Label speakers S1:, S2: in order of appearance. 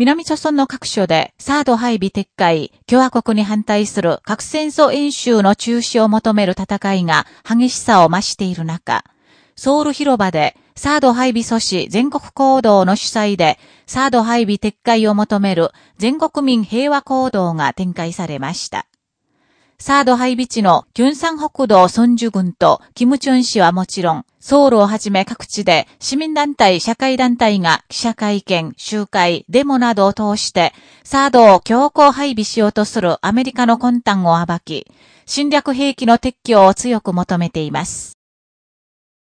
S1: 南朝村の各所でサード配備撤回、共和国に反対する核戦争演習の中止を求める戦いが激しさを増している中、ソウル広場でサード配備阻止全国行動の主催でサード配備撤回を求める全国民平和行動が展開されました。サード配備地のキュンサン北道ソンジュ軍とキムチョン氏はもちろん、ソウルをはじめ各地で市民団体、社会団体が記者会見、集会、デモなどを通して、サードを強行配備しようとするアメリカの魂胆を暴き、侵略兵器の撤去を強く求めています。